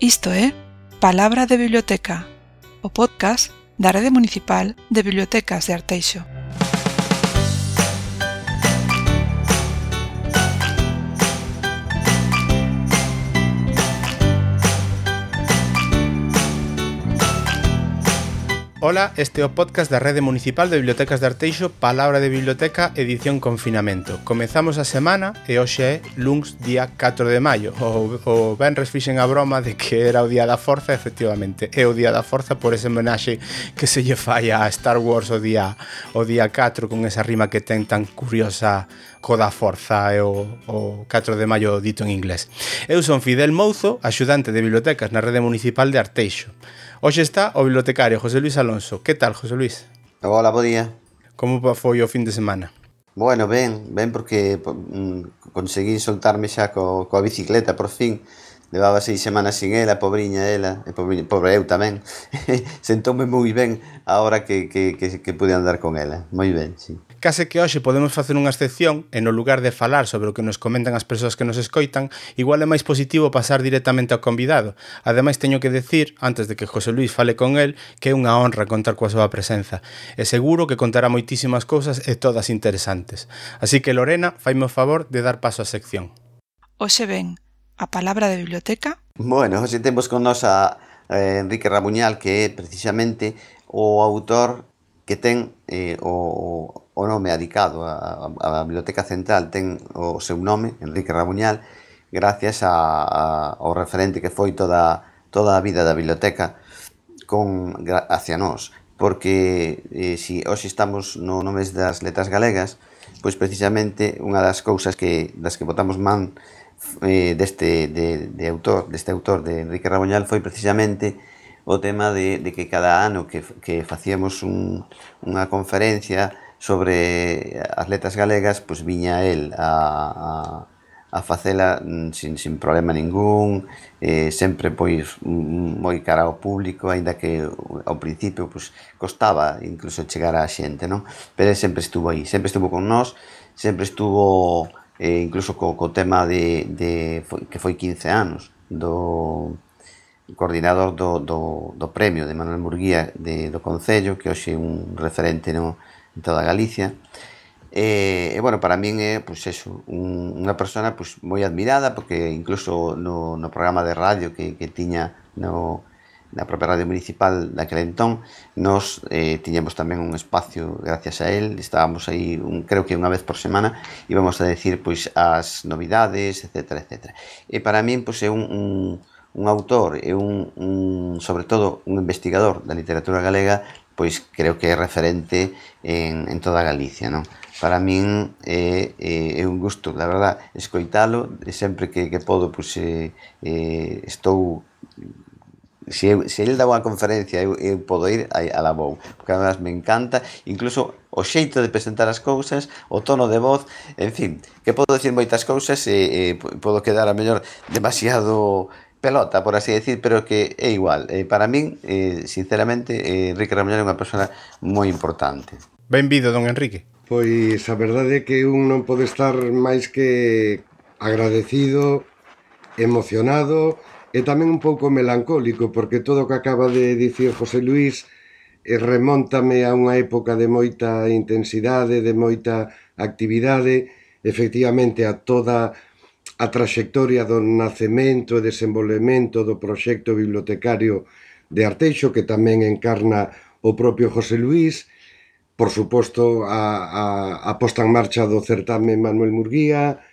Isto é Palabra de Biblioteca, o podcast da Rede Municipal de Bibliotecas de Arteixo. Ola, este é o podcast da Rede Municipal de Bibliotecas de Arteixo Palabra de Biblioteca Edición Confinamento. Comezamos a semana e hoxe é luns día 4 de maio. O, o Benres fixen a broma de que era o día da forza Efectivamente, é o día da forza por ese homenaxe que se lle fai a Star Wars o día, o día 4 Con esa rima que ten tan curiosa co da forza e o, o 4 de maio dito en inglés. Eu son Fidel Mouzo, axudante de bibliotecas na Rede Municipal de Arteixo. Hoxe está o bibliotecario José Luis Alonso. Que tal, José Luis? Hola, bo día. Como foi o fin de semana? Bueno, ben, ben porque mm, conseguí soltarme xa co, coa bicicleta, por fin. Levaba seis semanas sin ela, pobriña ela, e pobriña, pobre eu tamén. Sentoume moi ben a hora que, que, que, que pude andar con ela. Moi ben, sí. Case que hoxe podemos facer unha excepción e no lugar de falar sobre o que nos comentan as persoas que nos escoitan, igual é máis positivo pasar directamente ao convidado. Ademais, teño que decir, antes de que José Luis fale con el, que é unha honra contar coa súa presenza. E seguro que contará moitísimas cousas e todas interesantes. Así que, Lorena, faime o favor de dar paso á sección. Hoxe ven a palabra de biblioteca? Bueno, hoxe temos con nos a eh, Enrique Rabuñal, que é precisamente o autor que ten eh, o, o nome adicado a, a, a Biblioteca Central ten o seu nome, Enrique Rabuñal, gracias a, a, ao referente que foi toda, toda a vida da biblioteca con, hacia nós, porque eh, si hoxe estamos no mes das letras galegas, pois precisamente unha das cousas que das que botamos man eh, deste de, de autor, deste autor de Enrique Rabuñal foi precisamente o tema de, de que cada ano que, que facíamos un, unha conferencia sobre atletas galegas, pois viña el a, a, a facela mm, sin, sin problema ningún, eh, sempre pois mm, moi cara ao público, aínda que ao principio pois costaba incluso chegar á xente, non? Pero sempre estuvo aí, sempre estuvo con nós, sempre estuvo eh, incluso co, co tema de, de foi, que foi 15 anos do coordinador do, do, do premio de Manuel Murguía de, do Concello, que hoxe é un referente no, en toda Galicia. E, e bueno, para min é pois, eso, un, unha persona pois, moi admirada, porque incluso no, no programa de radio que, que tiña no, na propia radio municipal daquele entón, nos eh, tiñamos tamén un espacio gracias a él, estábamos aí un, creo que unha vez por semana, íbamos a decir pois as novidades, etc. etc. E para min pois, é un, un, un autor e un, un, sobre todo un investigador da literatura galega pois creo que é referente en, en toda Galicia, non? Para min é, é, é un gusto, la verdad, escoitalo, sempre que, que podo, pois, eh, eh, estou se, eu, se ele dá unha conferencia eu, eu podo ir a, a la vou porque además me encanta incluso o xeito de presentar as cousas o tono de voz en fin que podo decir moitas cousas e, e podo quedar a mellor demasiado pelota, por así decir, pero que é igual. Eh, para min, eh, sinceramente, eh, Enrique Ramallón é unha persona moi importante. Benvido, don Enrique. Pois a verdade é que un non pode estar máis que agradecido, emocionado e tamén un pouco melancólico, porque todo o que acaba de dicir José Luis eh, remontame a unha época de moita intensidade, de moita actividade, efectivamente a toda a traxectoria do nacemento e desenvolvemento do proxecto bibliotecario de Arteixo, que tamén encarna o propio José Luís, por suposto a, a, a posta en marcha do certame Manuel Murguía,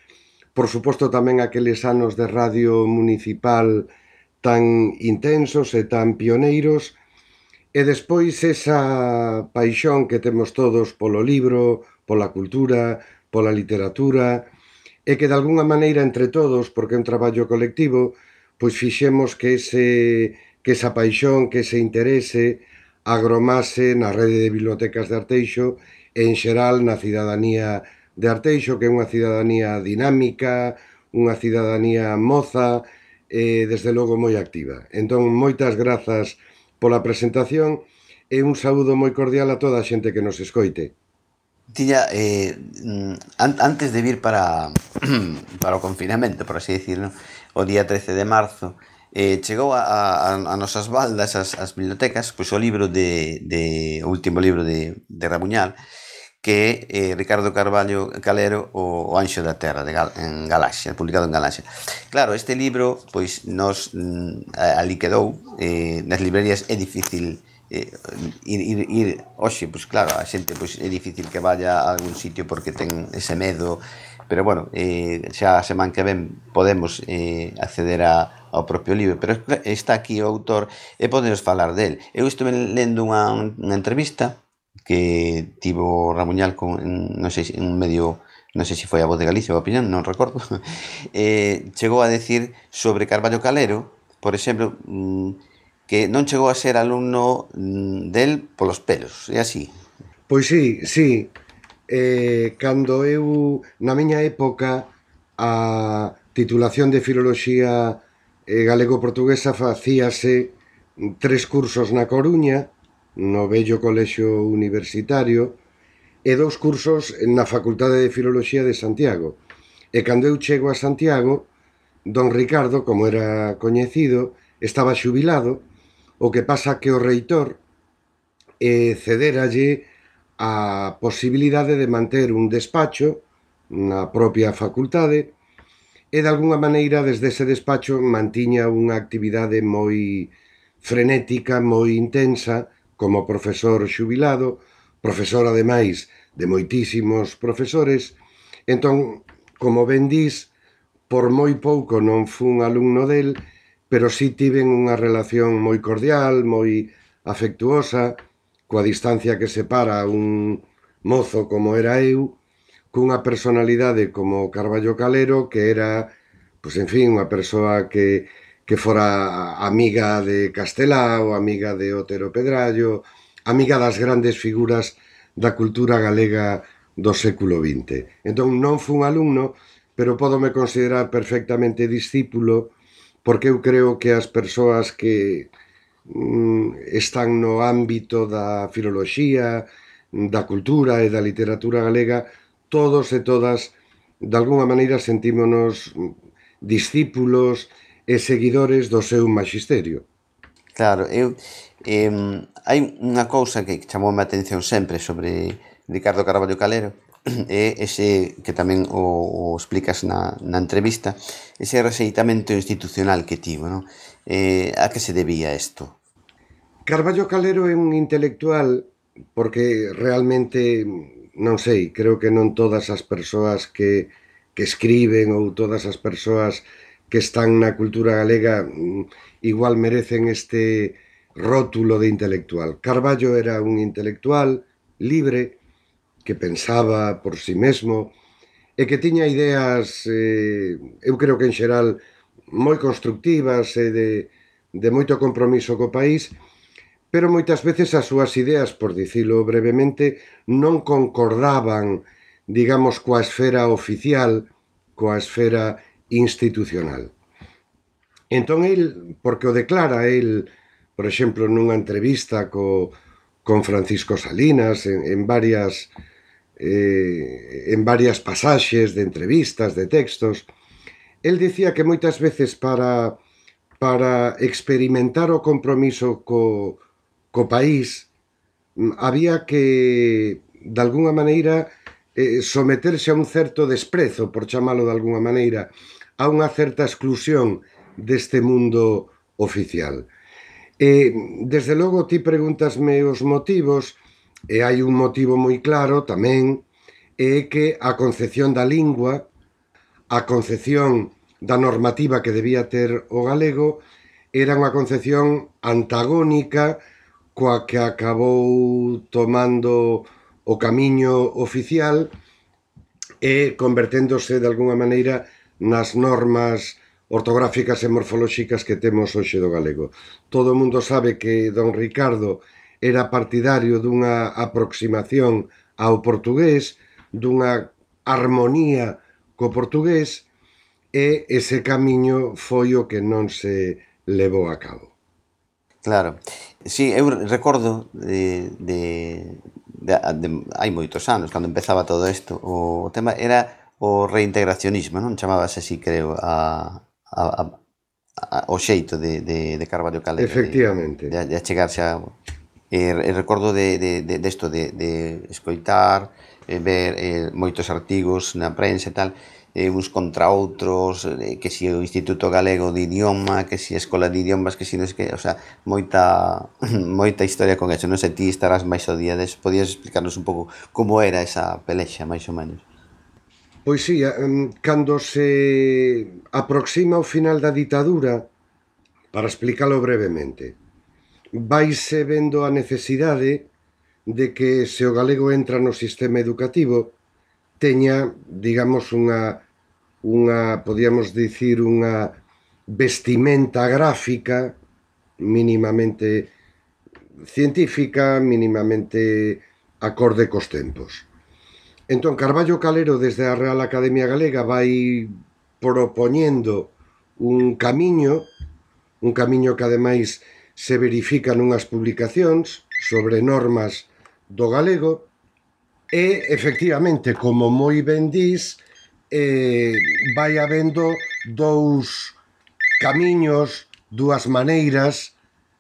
por suposto tamén aqueles anos de radio municipal tan intensos e tan pioneiros, e despois esa paixón que temos todos polo libro, pola cultura, pola literatura, e que de alguna maneira entre todos, porque é un traballo colectivo, pois fixemos que ese, que esa paixón, que ese interese agromase na rede de bibliotecas de Arteixo e en xeral na cidadanía de Arteixo, que é unha cidadanía dinámica, unha cidadanía moza e desde logo moi activa. Entón, moitas grazas pola presentación e un saúdo moi cordial a toda a xente que nos escoite tiña eh, mm, antes de vir para para o confinamento, por así decirlo, o día 13 de marzo, eh, chegou a, a, a nosas baldas, as, as bibliotecas, pois o libro de, de o último libro de, de Rabuñal, que é eh, Ricardo Carballo Calero o, o Anxo da Terra de Gal, en Galaxia, publicado en Galaxia. Claro, este libro pois nos mm, ali quedou eh, nas librerías é difícil eh, ir, ir, ir oxe, pois claro, a xente pois, é difícil que vaya a algún sitio porque ten ese medo, pero bueno, eh, xa a semana que ven podemos eh, acceder a, ao propio libro, pero está aquí o autor e podemos falar del. Eu estuve lendo unha, unha entrevista que tivo Ramuñal con, non sei, un medio non sei se foi a Voz de Galicia ou a Opinión, non recordo, eh, chegou a decir sobre Carballo Calero, por exemplo, mm, que non chegou a ser alumno mm, del polos pelos, é así? Pois sí, sí. Eh, cando eu, na miña época, a titulación de Filoloxía eh, Galego-Portuguesa facíase tres cursos na Coruña, no Bello Colexio Universitario, e dous cursos na Facultade de Filoloxía de Santiago. E cando eu chego a Santiago, don Ricardo, como era coñecido, estaba xubilado, O que pasa que o reitor eh, cederalle a posibilidade de manter un despacho na propia facultade e de alguna maneira desde ese despacho mantiña unha actividade moi frenética, moi intensa, como profesor xubilado, profesor ademais de moitísimos profesores, entón, como ben dís, por moi pouco non fun alumno del, pero sí tiven unha relación moi cordial, moi afectuosa, coa distancia que separa un mozo como era eu, cunha personalidade como Carballo Calero, que era, pois en fin, unha persoa que, que fora amiga de Castelao, amiga de Otero Pedrallo, amiga das grandes figuras da cultura galega do século XX. Entón non fun alumno, pero podome considerar perfectamente discípulo porque eu creo que as persoas que mm, están no ámbito da filoloxía, da cultura e da literatura galega, todos e todas, de alguna maneira, sentímonos mm, discípulos e seguidores do seu magisterio. Claro, eu eh, hai unha cousa que chamou a atención sempre sobre Ricardo Carballo Calero, é ese que tamén o, o explicas na, na entrevista, ese reseitamento institucional que tivo, non? Eh, a que se debía isto? Carballo Calero é un intelectual porque realmente non sei, creo que non todas as persoas que que escriben ou todas as persoas que están na cultura galega mm, igual merecen este rótulo de intelectual. Carballo era un intelectual libre, que pensaba por si sí mesmo e que tiña ideas, eh, eu creo que en xeral, moi constructivas e de, de moito compromiso co país, pero moitas veces as súas ideas, por dicilo brevemente, non concordaban, digamos, coa esfera oficial, coa esfera institucional. Entón, el, porque o declara el, por exemplo, nunha entrevista co, con Francisco Salinas, en, en varias eh, en varias pasaxes de entrevistas, de textos, el dicía que moitas veces para para experimentar o compromiso co, co país mm, había que, de alguna maneira, eh, someterse a un certo desprezo, por chamalo de alguna maneira, a unha certa exclusión deste mundo oficial. Eh, desde logo, ti preguntasme os motivos, E hai un motivo moi claro tamén, é que a concepción da lingua, a concepción da normativa que debía ter o galego, era unha concepción antagónica coa que acabou tomando o camiño oficial e converténdose de alguna maneira nas normas ortográficas e morfolóxicas que temos hoxe do galego. Todo o mundo sabe que don Ricardo era partidario dunha aproximación ao portugués, dunha armonía co portugués, e ese camiño foi o que non se levou a cabo. Claro. Sí, eu recordo de, de, de, de hai moitos anos, cando empezaba todo isto, o tema era o reintegracionismo, non? Chamábase así, creo, a, a, a, a o xeito de, de, de Carvalho Calera. Efectivamente. De, de, de achegarse a, E, e recordo de, de, de, de, esto, de, de escoitar, eh, ver eh, moitos artigos na prensa e tal, eh, uns contra outros, eh, que si o Instituto Galego de Idioma, que si a Escola de Idiomas, que si non que, o sea, moita, moita historia con eso, non sei, ti estarás máis o día des, podías explicarnos un pouco como era esa pelexa, máis ou menos? Pois sí, cando se aproxima o final da ditadura, para explicalo brevemente, vaise vendo a necesidade de que se o galego entra no sistema educativo teña, digamos, unha, unha podíamos dicir, unha vestimenta gráfica mínimamente científica, mínimamente acorde cos tempos. Entón, Carballo Calero, desde a Real Academia Galega, vai propoñendo un camiño, un camiño que ademais se verifican unhas publicacións sobre normas do galego e, efectivamente, como moi ben dís, eh, vai habendo dous camiños, dúas maneiras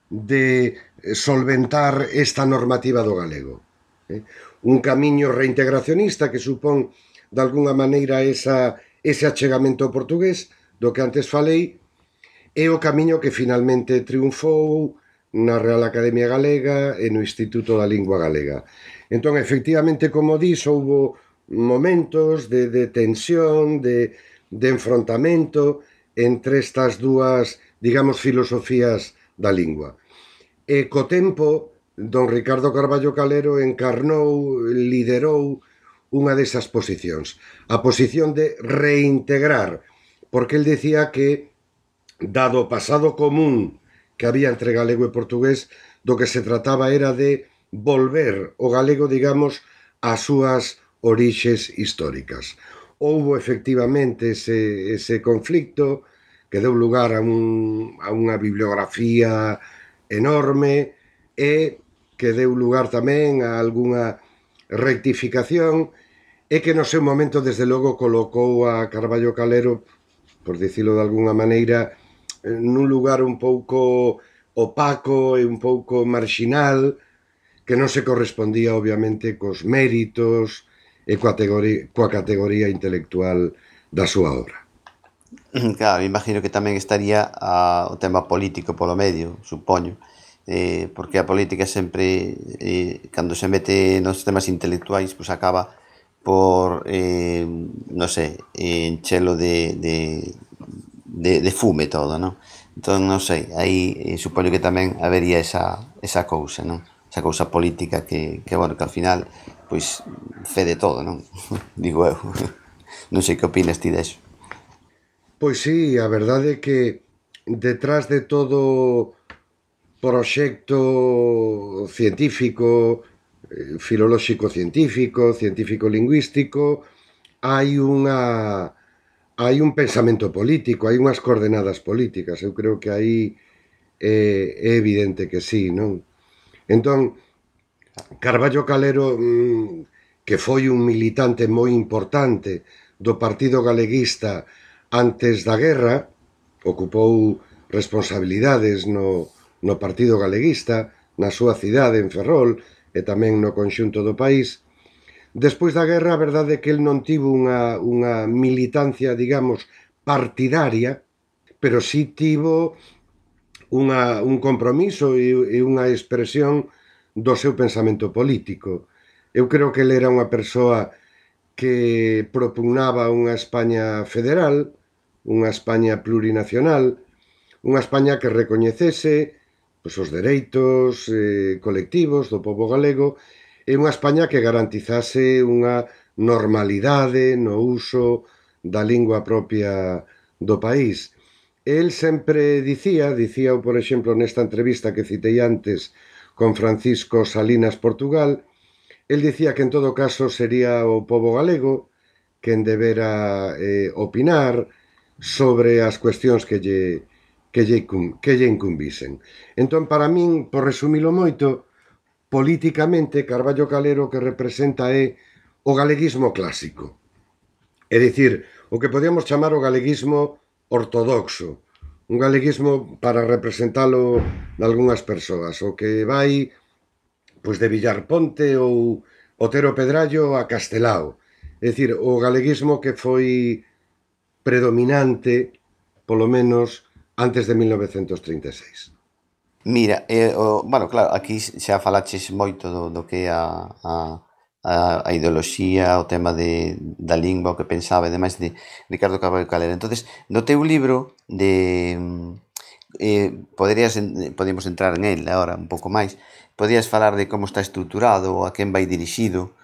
de solventar esta normativa do galego. Eh? Un camiño reintegracionista que supón, de alguna maneira, esa, ese achegamento ao portugués do que antes falei, É o camiño que finalmente triunfou na Real Academia Galega e no Instituto da Lingua Galega. Entón, efectivamente, como dis, houbo momentos de, de tensión, de, de enfrontamento entre estas dúas, digamos, filosofías da lingua. E co tempo, don Ricardo Carballo Calero encarnou, liderou unha desas posicións. A posición de reintegrar, porque el decía que dado o pasado común que había entre galego e portugués, do que se trataba era de volver o galego, digamos, ás súas orixes históricas. Houbo efectivamente ese, ese conflicto que deu lugar a, un, a unha bibliografía enorme e que deu lugar tamén a algunha rectificación e que no seu momento, desde logo, colocou a Carballo Calero, por dicilo de alguna maneira, nun lugar un pouco opaco e un pouco marxinal que non se correspondía obviamente cos méritos e coa, categoría, coa categoría intelectual da súa obra. Claro, imagino que tamén estaría a, o tema político polo medio, supoño, eh, porque a política sempre, eh, cando se mete nos temas intelectuais, pues acaba por, eh, non sei, enchelo de, de, de, de fume todo, non? Entón, non sei, aí eh, supoño que tamén habería esa, esa cousa, non? Esa cousa política que, que bueno, que al final, pois, fe de todo, non? Digo eu. non sei que opinas ti deso. Pois sí, a verdade é que detrás de todo proxecto científico, eh, filolóxico científico, científico lingüístico, hai unha hai un pensamento político, hai unhas coordenadas políticas, eu creo que aí é, é evidente que sí, non? Entón, Carballo Calero, mm, que foi un militante moi importante do Partido Galeguista antes da guerra, ocupou responsabilidades no, no Partido Galeguista, na súa cidade, en Ferrol, e tamén no conxunto do país, Despois da guerra, a verdade é que el non tivo unha, unha militancia, digamos, partidaria, pero sí tivo unha, un compromiso e, e unha expresión do seu pensamento político. Eu creo que ele era unha persoa que propugnaba unha España federal, unha España plurinacional, unha España que recoñecese pois, os dereitos eh, colectivos do povo galego e unha España que garantizase unha normalidade no uso da lingua propia do país. El sempre dicía, dicía, por exemplo, nesta entrevista que citei antes con Francisco Salinas Portugal, el dicía que en todo caso sería o povo galego quen debera eh, opinar sobre as cuestións que lle, que lle, que lle incumbisen. Entón, para min, por resumilo moito, Políticamente, Carballo Calero que representa é o galeguismo clásico. É dicir, o que podíamos chamar o galeguismo ortodoxo, un galeguismo para representalo nalgúnas persoas, o que vai pois de Villarponte ou Otero Pedrallo a Castelao. É dicir, o galeguismo que foi predominante, polo menos, antes de 1936. Mira, eh, o, bueno, claro, aquí xa falaches moito do, do que é a, a, a, a ideoloxía, o tema de, da lingua, o que pensaba e demais de Ricardo Caballo Calera. entonces no teu libro de... Mm, eh, poderías, podemos entrar en el agora un pouco máis, podías falar de como está estruturado, a quen vai dirixido,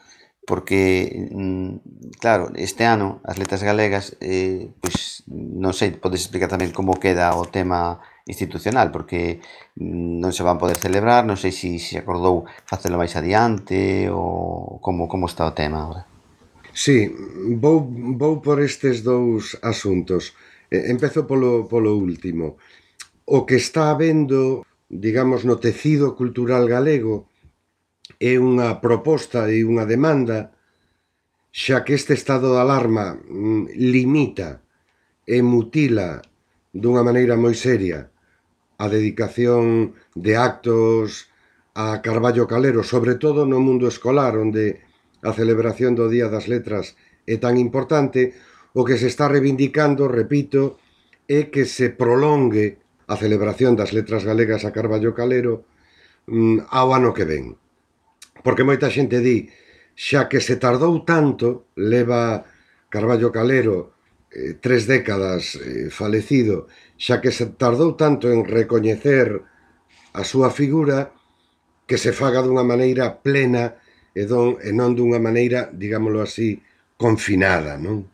porque mm, claro, este ano as letras galegas eh, pois, non sei, podes explicar tamén como queda o tema institucional, porque non se van poder celebrar, non sei se se acordou facelo máis adiante ou como, como está o tema agora. Sí, vou, vou por estes dous asuntos. Empezo polo, polo último. O que está habendo, digamos, no tecido cultural galego é unha proposta e unha demanda xa que este estado de alarma mm, limita e mutila dunha maneira moi seria a dedicación de actos a Carballo Calero, sobre todo no mundo escolar, onde a celebración do Día das Letras é tan importante, o que se está reivindicando, repito, é que se prolongue a celebración das letras galegas a Carballo Calero mm, ao ano que ven. Porque moita xente di, xa que se tardou tanto, leva Carballo Calero eh, tres décadas eh, falecido, xa que se tardou tanto en recoñecer a súa figura que se faga dunha maneira plena e, don, e non dunha maneira, digámoslo así, confinada, non?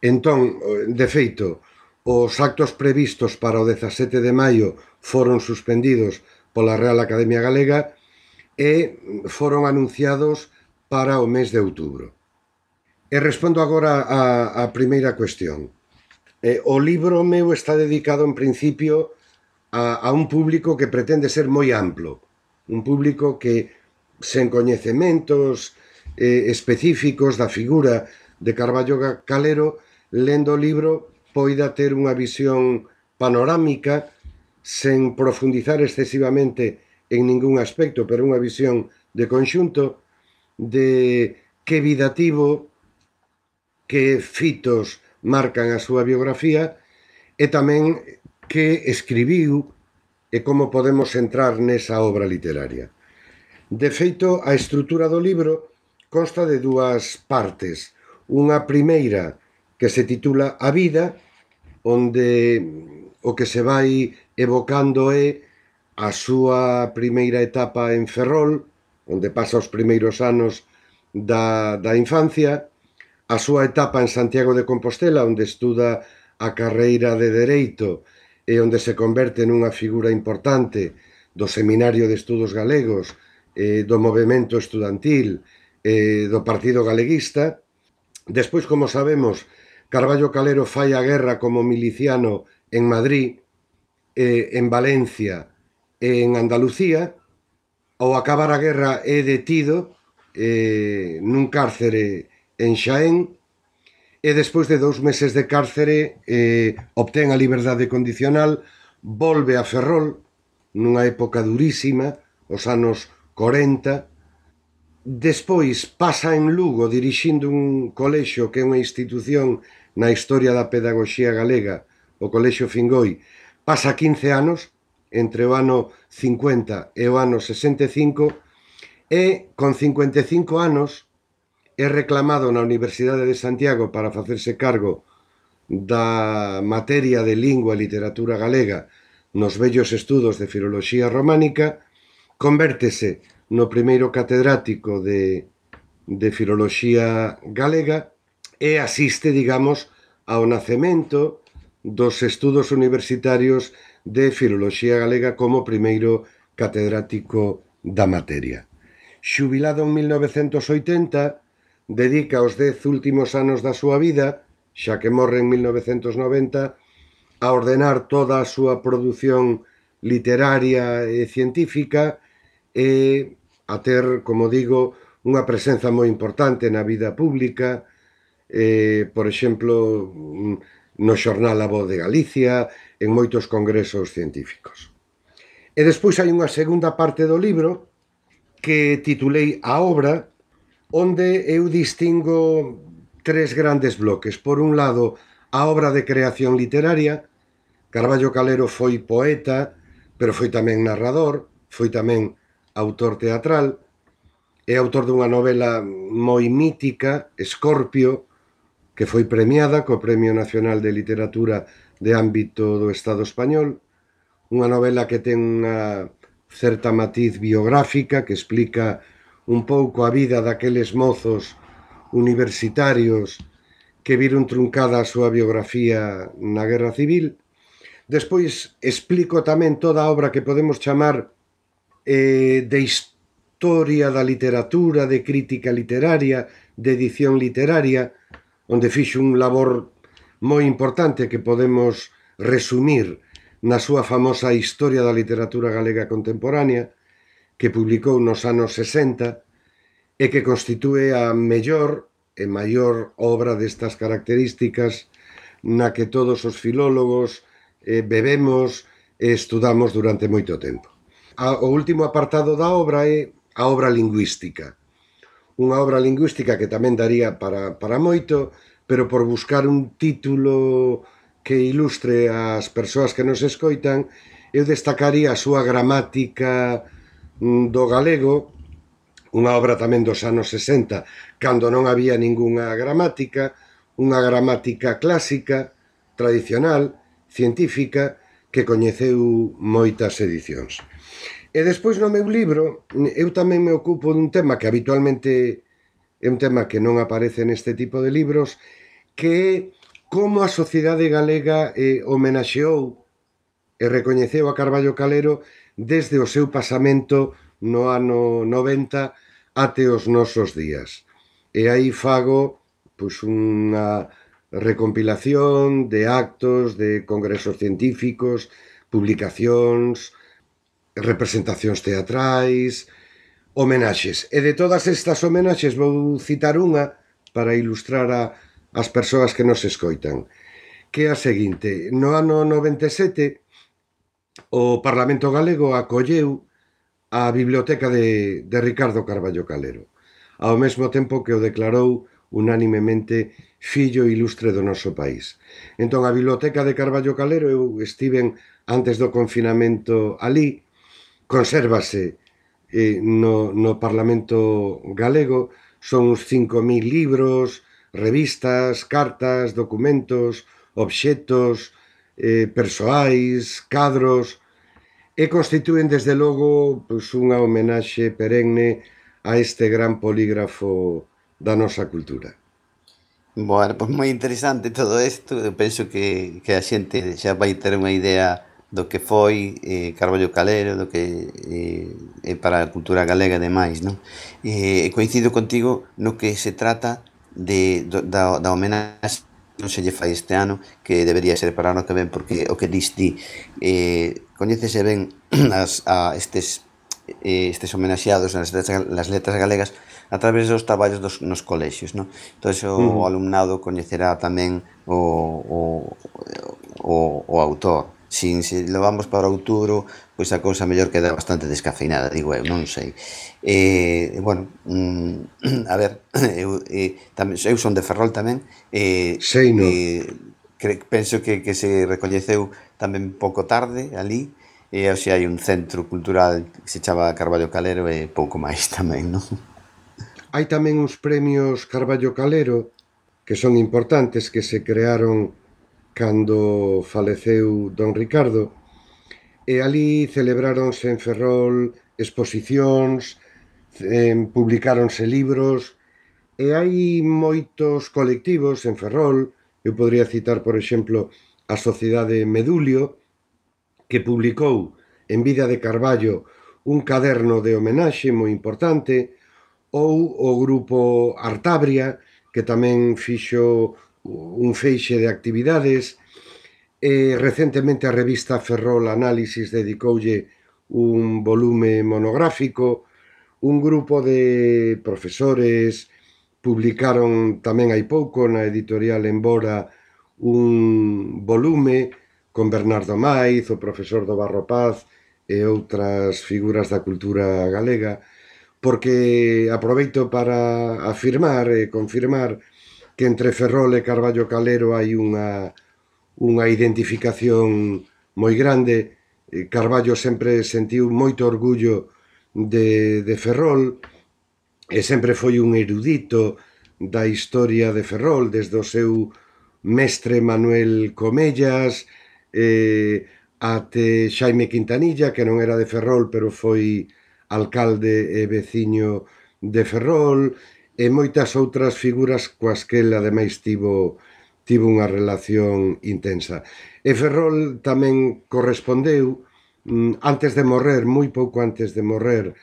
Entón, de feito, os actos previstos para o 17 de maio foron suspendidos pola Real Academia Galega e foron anunciados para o mes de outubro. E respondo agora a, a primeira cuestión. Eh, o libro meu está dedicado en principio a, a un público que pretende ser moi amplo, un público que sen coñecementos eh, específicos da figura de Carballo Calero, lendo o libro poida ter unha visión panorámica sen profundizar excesivamente en ningún aspecto, pero unha visión de conxunto de que vida tivo, que fitos marcan a súa biografía e tamén que escribiu e como podemos entrar nesa obra literaria. De feito, a estrutura do libro consta de dúas partes. Unha primeira que se titula A vida, onde o que se vai evocando é a súa primeira etapa en Ferrol, onde pasa os primeiros anos da, da infancia, a súa etapa en Santiago de Compostela, onde estuda a carreira de Dereito e onde se converte nunha figura importante do Seminario de Estudos Galegos, eh, do movimento estudantil, eh, do Partido Galeguista. Despois, como sabemos, Carballo Calero fai a guerra como miliciano en Madrid, eh, en Valencia e en Andalucía. Ao acabar a guerra é detido eh, nun cárcere en Xaén e despois de dous meses de cárcere eh, obtén a liberdade condicional, volve a Ferrol nunha época durísima, os anos 40, Despois pasa en Lugo dirixindo un colexio que é unha institución na historia da pedagoxía galega, o Colexio Fingoi. Pasa 15 anos, entre o ano 50 e o ano 65, e con 55 anos é reclamado na Universidade de Santiago para facerse cargo da materia de lingua e literatura galega nos vellos estudos de filoloxía románica, convértese no primeiro catedrático de, de filoloxía galega e asiste, digamos, ao nacemento dos estudos universitarios de filoloxía galega como primeiro catedrático da materia. Xubilado en 1980, dedica os dez últimos anos da súa vida, xa que morre en 1990, a ordenar toda a súa produción literaria e científica e a ter, como digo, unha presenza moi importante na vida pública, eh, por exemplo, no xornal A Voz de Galicia, en moitos congresos científicos. E despois hai unha segunda parte do libro que titulei A obra, onde eu distingo tres grandes bloques. Por un lado, a obra de creación literaria. Carballo Calero foi poeta, pero foi tamén narrador, foi tamén autor teatral, é autor dunha novela moi mítica, Escorpio, que foi premiada co Premio Nacional de Literatura de ámbito do Estado español, unha novela que ten unha certa matiz biográfica que explica un pouco a vida daqueles mozos universitarios que viron truncada a súa biografía na Guerra Civil. Despois explico tamén toda a obra que podemos chamar eh, de historia da literatura, de crítica literaria, de edición literaria, onde fixo un labor moi importante que podemos resumir na súa famosa Historia da Literatura Galega Contemporánea, que publicou nos anos 60 e que constitúe a mellor e maior obra destas características na que todos os filólogos eh, bebemos e estudamos durante moito tempo. A, o último apartado da obra é a obra lingüística. Unha obra lingüística que tamén daría para, para moito, pero por buscar un título que ilustre as persoas que nos escoitan, eu destacaría a súa gramática do galego, unha obra tamén dos anos 60, cando non había ningunha gramática, unha gramática clásica, tradicional, científica, que coñeceu moitas edicións. E despois no meu libro, eu tamén me ocupo dun tema que habitualmente é un tema que non aparece neste tipo de libros, que é como a sociedade galega eh, homenaxeou e recoñeceu a Carballo Calero desde o seu pasamento no ano 90 ate os nosos días. E aí fago pois, unha recompilación de actos, de congresos científicos, publicacións, representacións teatrais, homenaxes. E de todas estas homenaxes vou citar unha para ilustrar a, as persoas que nos escoitan, que é a seguinte. No ano 97 O Parlamento Galego acolleu a biblioteca de, de Ricardo Carballo Calero, ao mesmo tempo que o declarou unánimemente fillo ilustre do noso país. Entón, a biblioteca de Carballo Calero, eu estiven antes do confinamento ali, consérvase eh, no, no Parlamento galego, son uns 5.000 libros, revistas, cartas, documentos, obxetos, eh, persoais, cadros, e constituen, desde logo pois, unha homenaxe perenne a este gran polígrafo da nosa cultura. Bueno, pois moi interesante todo isto, eu penso que, que a xente xa vai ter unha idea do que foi eh, Carballo Calero, do que eh, é para a cultura galega e demais, non? Eh, coincido contigo no que se trata de, do, da, da homenaxe non se lle fai este ano, que debería ser para o ano que ven, porque o que dis ti, eh, coñecese ben as, a estes eh, estes homenaxeados nas letras, nas letras galegas a través dos traballos dos, nos colexios, non? Entón, o uh -huh. alumnado coñecerá tamén o, o, o, o autor. Sin, se levamos para outubro, pois a cousa mellor queda bastante descafeinada, digo eu, non sei. Eh, bueno, mm, a ver, eu, eh, tamén, eu son de Ferrol tamén. Eh, sei, no. Eh, cre, penso que, que se recoñeceu tamén pouco tarde ali, e eh, o hai un centro cultural que se chama Carballo Calero e pouco máis tamén, non? Hai tamén uns premios Carballo Calero que son importantes que se crearon cando faleceu don Ricardo, e ali celebráronse en Ferrol exposicións, eh, publicáronse libros, e hai moitos colectivos en Ferrol, eu podría citar, por exemplo, a Sociedade Medulio, que publicou en vida de Carballo un caderno de homenaxe moi importante, ou o grupo Artabria, que tamén fixo un feixe de actividades. E recentemente a revista Ferrol Análisis dedicoulle un volume monográfico. Un grupo de profesores publicaron tamén hai pouco na editorial Embora un volume con Bernardo Maiz, o profesor do Barro Paz e outras figuras da cultura galega, porque aproveito para afirmar e confirmar que que entre Ferrol e Carballo Calero hai unha, unha identificación moi grande. Eh, Carballo sempre sentiu moito orgullo de, de Ferrol e sempre foi un erudito da historia de Ferrol desde o seu mestre Manuel Comellas eh, ate Xaime Quintanilla que non era de Ferrol pero foi alcalde e veciño de Ferrol e moitas outras figuras coas que el ademais tivo tivo unha relación intensa. E Ferrol tamén correspondeu mm, antes de morrer, moi pouco antes de morrer,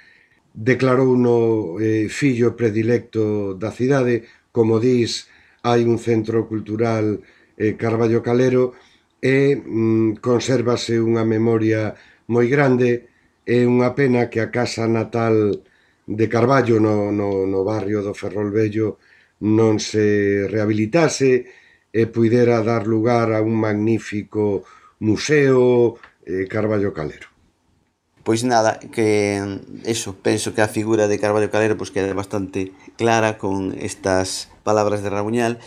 declarou no eh, fillo predilecto da cidade, como dis, hai un centro cultural eh, Carballo Calero e mm, consérvase unha memoria moi grande e unha pena que a casa natal de Carballo no, no, no barrio do Ferrol Vello non se rehabilitase e puidera dar lugar a un magnífico museo eh, Carballo Calero. Pois nada, que eso, penso que a figura de Carballo Calero pois queda bastante clara con estas palabras de Rabuñal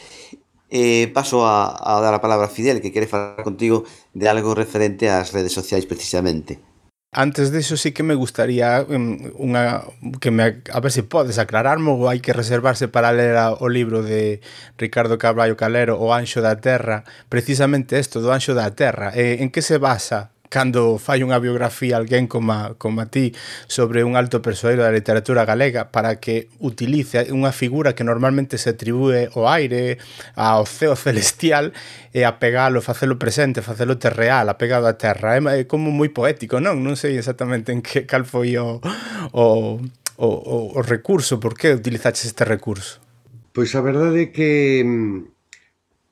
Eh, paso a, a dar a palabra a Fidel, que quere falar contigo de algo referente ás redes sociais precisamente antes disso sí que me gustaría um, unha que me a ver se si podes aclararme ou hai que reservarse para ler o libro de Ricardo Caballo Calero O Anxo da Terra, precisamente isto do Anxo da Terra. Eh, en que se basa cando fai unha biografía alguén como, como a ti sobre un alto persoeiro da literatura galega para que utilice unha figura que normalmente se atribúe ao aire, ao ceo celestial e a pegalo, facelo presente, facelo terreal, apegado á terra. É como moi poético, non? Non sei exactamente en que cal foi o, o, o, o recurso, por que utilizaches este recurso? Pois a verdade é que mm,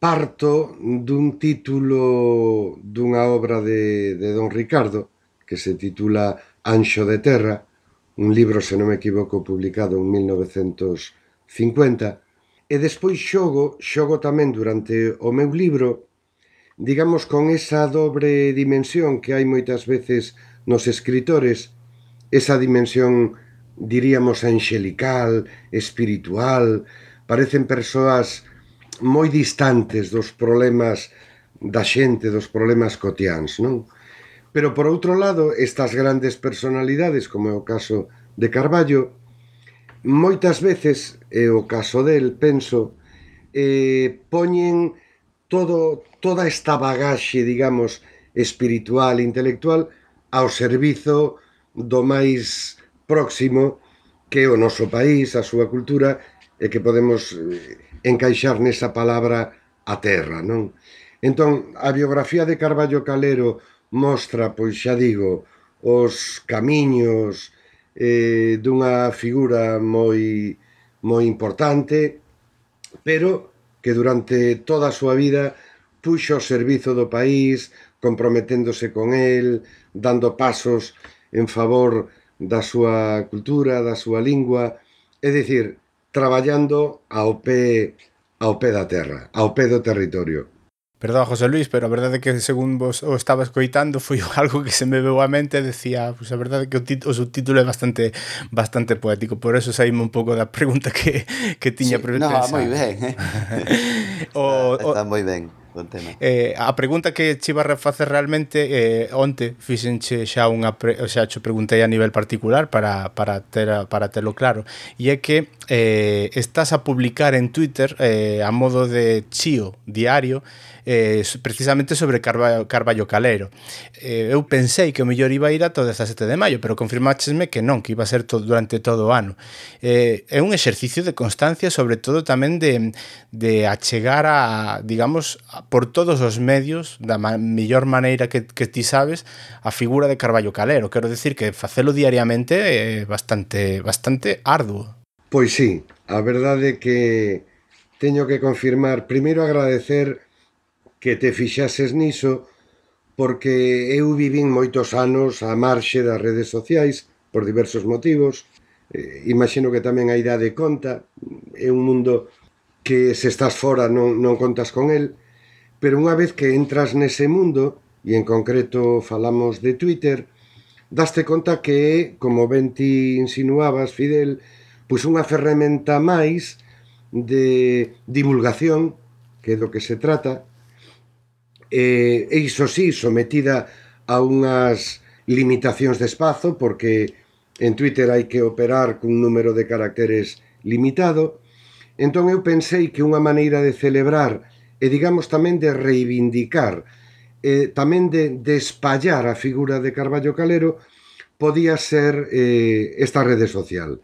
Parto dun título dunha obra de, de Don Ricardo que se titula Anxo de Terra, un libro, se non me equivoco, publicado en 1950, e despois xogo, xogo tamén durante o meu libro, digamos, con esa dobre dimensión que hai moitas veces nos escritores, esa dimensión, diríamos, angelical, espiritual, parecen persoas moi distantes dos problemas da xente, dos problemas cotiáns, non? Pero por outro lado, estas grandes personalidades, como é o caso de Carballo, moitas veces, é o caso del, penso, eh, poñen todo, toda esta bagaxe, digamos, espiritual, intelectual, ao servizo do máis próximo que o noso país, a súa cultura, e que podemos eh, encaixar nesa palabra a terra, non? Entón, a biografía de Carballo Calero mostra, pois xa digo, os camiños eh, dunha figura moi, moi importante, pero que durante toda a súa vida puxo ao servizo do país, comprometéndose con el, dando pasos en favor da súa cultura, da súa lingua, é dicir, traballando ao pé ao pé da terra, ao pé do territorio. Perdón, José Luis, pero a verdade é que según vos o estaba escoitando foi algo que se me veu á mente e decía, pues a verdade é que o, tito, o subtítulo é bastante bastante poético, por eso saíme un pouco da pregunta que, que tiña sí. No, moi ben, eh? o, está, Está moi ben do tema. Eh, a pregunta que che iba a facer realmente eh, onte fixenche xa unha pre, o sea, che preguntei a nivel particular para para ter para telo claro e é que eh, estás a publicar en Twitter eh, a modo de chío diario eh, precisamente sobre Carballo, Carballo Calero. Eh, eu pensei que o mellor iba a ir ata o 17 de maio, pero confirmáchesme que non, que iba a ser todo, durante todo o ano. Eh, é un exercicio de constancia, sobre todo tamén de, de achegar a, digamos, a, por todos os medios, da ma mellor maneira que, que ti sabes, a figura de Carballo Calero. Quero decir que facelo diariamente é bastante, bastante arduo. Pois sí, a verdade é que teño que confirmar, primeiro agradecer que te fixases niso, porque eu vivín moitos anos á marxe das redes sociais por diversos motivos, eh, imagino que tamén a idade conta, é un mundo que se estás fora non, non contas con el, pero unha vez que entras nese mundo, e en concreto falamos de Twitter, daste conta que é, como ben ti insinuabas, Fidel, pois unha ferramenta máis de divulgación, que é do que se trata, e, e iso sí, sometida a unhas limitacións de espazo, porque en Twitter hai que operar cun número de caracteres limitado, entón eu pensei que unha maneira de celebrar e digamos tamén de reivindicar, eh, tamén de, de espallar a figura de Carballo Calero, podía ser eh, esta rede social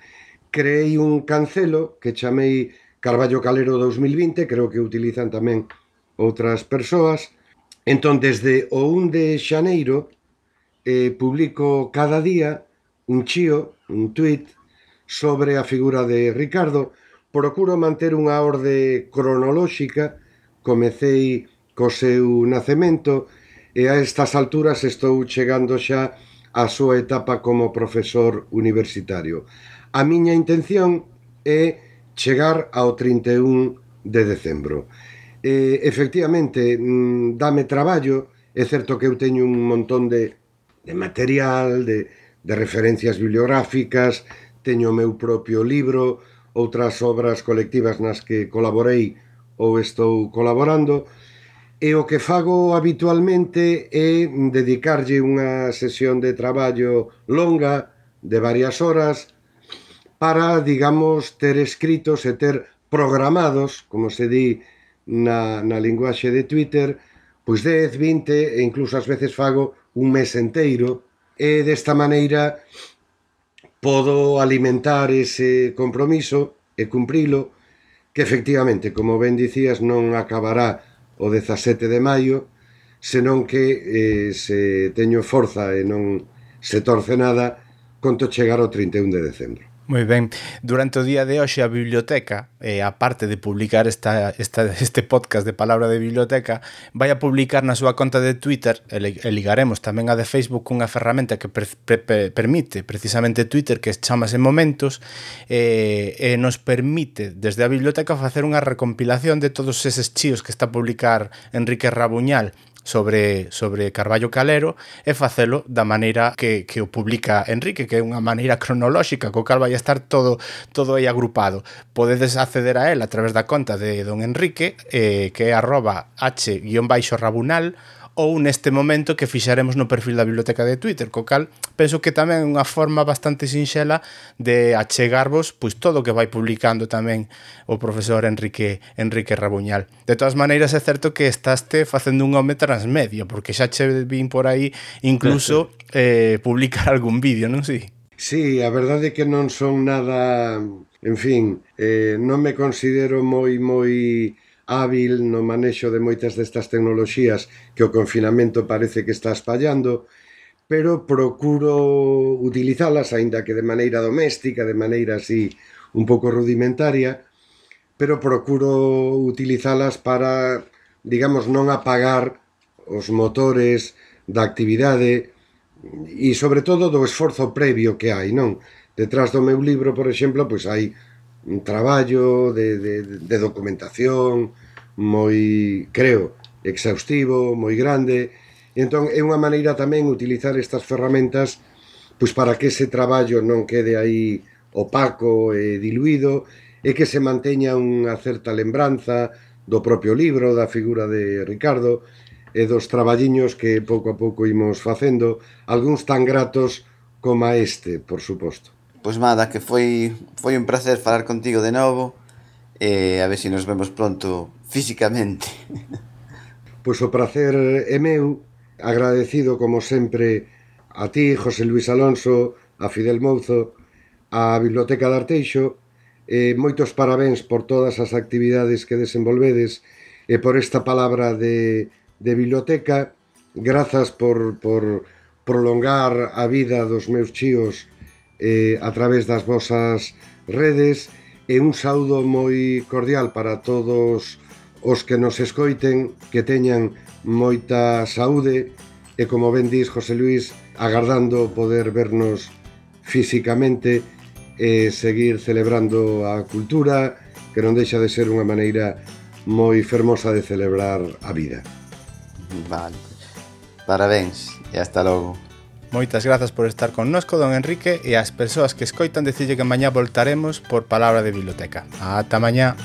creei un cancelo que chamei Carballo Calero 2020, creo que utilizan tamén outras persoas. Entón, desde o 1 de xaneiro, eh, publico cada día un chío, un tweet, sobre a figura de Ricardo. Procuro manter unha orde cronolóxica, comecei co seu nacemento, e a estas alturas estou chegando xa á súa etapa como profesor universitario. A miña intención é chegar ao 31 de decembro. Eh, efectivamente, mm, dame traballo, é certo que eu teño un montón de, de material, de, de referencias bibliográficas, teño o meu propio libro, outras obras colectivas nas que colaborei ou estou colaborando, e o que fago habitualmente é dedicarlle unha sesión de traballo longa de varias horas, para, digamos, ter escritos e ter programados, como se di na, na linguaxe de Twitter, pois 10, 20 e incluso ás veces fago un mes enteiro e desta maneira podo alimentar ese compromiso e cumprilo que efectivamente, como ben dicías, non acabará o 17 de maio, senón que eh, se teño forza e non se torce nada, conto chegar ao 31 de decembro. Moi ben. Durante o día de hoxe a biblioteca, eh, a parte de publicar esta, esta, este podcast de Palabra de Biblioteca, vai a publicar na súa conta de Twitter, e, e ligaremos tamén a de Facebook, unha ferramenta que pre, pre, permite precisamente Twitter, que chamase Momentos, eh, e nos permite desde a biblioteca facer unha recompilación de todos eses chíos que está a publicar Enrique Rabuñal sobre, sobre Carballo Calero e facelo da maneira que, que o publica Enrique, que é unha maneira cronolóxica, co cal vai estar todo, todo aí agrupado. Podedes acceder a él a través da conta de don Enrique, eh, que é arroba h-rabunal, ou neste momento que fixaremos no perfil da biblioteca de Twitter, co cal penso que tamén é unha forma bastante sinxela de achegarvos pois todo o que vai publicando tamén o profesor Enrique Enrique Rabuñal. De todas maneiras é certo que estaste facendo un home transmedia, porque xa che vin por aí incluso eh, publicar algún vídeo, non si? Sí, a verdade é que non son nada, en fin, eh, non me considero moi moi hábil no manexo de moitas destas tecnoloxías que o confinamento parece que está espallando, pero procuro utilizalas, aínda que de maneira doméstica, de maneira así un pouco rudimentaria, pero procuro utilizalas para, digamos, non apagar os motores da actividade e sobre todo do esforzo previo que hai, non? Detrás do meu libro, por exemplo, pois hai un traballo de, de, de documentación, moi, creo, exhaustivo, moi grande. E entón é unha maneira tamén utilizar estas ferramentas pois para que ese traballo non quede aí opaco e diluído e que se manteña unha certa lembranza do propio libro, da figura de Ricardo e dos traballiños que pouco a pouco imos facendo, algúns tan gratos como a este, por suposto. Pois nada, que foi foi un placer falar contigo de novo e a ver se si nos vemos pronto físicamente. Pois o prazer é meu, agradecido como sempre a ti, José Luis Alonso, a Fidel Mouzo, a Biblioteca de Arteixo, e moitos parabéns por todas as actividades que desenvolvedes e por esta palabra de, de biblioteca. Grazas por, por prolongar a vida dos meus chíos eh, a través das vosas redes e un saúdo moi cordial para todos os os que nos escoiten que teñan moita saúde e como ben dís José Luis, agardando poder vernos físicamente e seguir celebrando a cultura que non deixa de ser unha maneira moi fermosa de celebrar a vida. Vale. Parabéns e hasta logo. Moitas grazas por estar connosco, don Enrique, e ás persoas que escoitan decille que mañá voltaremos por palabra de biblioteca. Ata mañá.